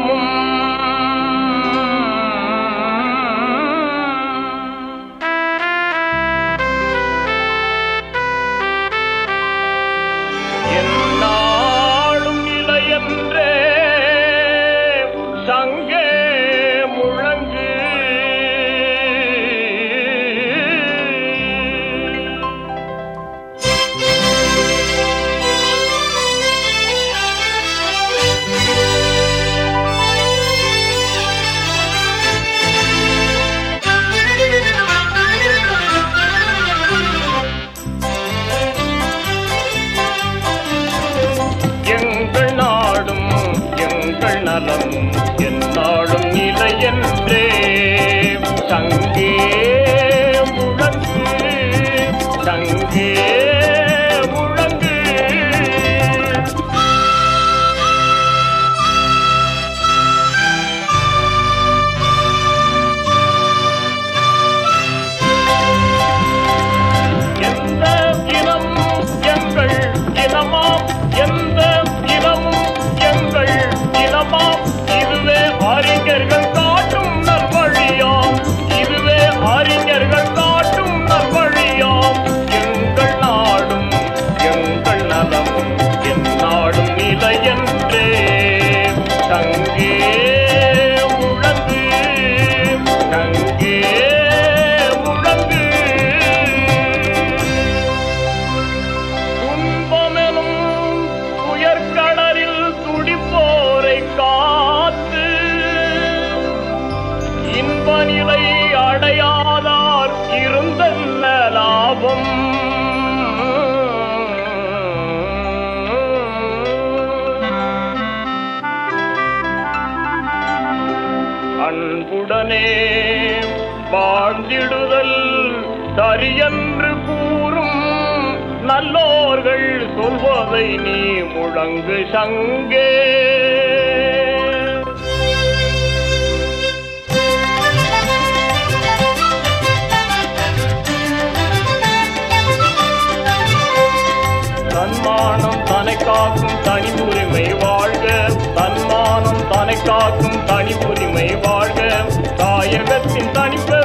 நாமும் Thì love. அன்புடனே வாழ்ந்திடுதல் சரியன்று கூறும் நல்லோர்கள் சொல்வதை நீ முழங்கு சங்கே. தன்மானம் தனை காக்கும் தனி உரிமை வாழ்க. தன்மானம் தனை காக்கும் தனி உரிமை money.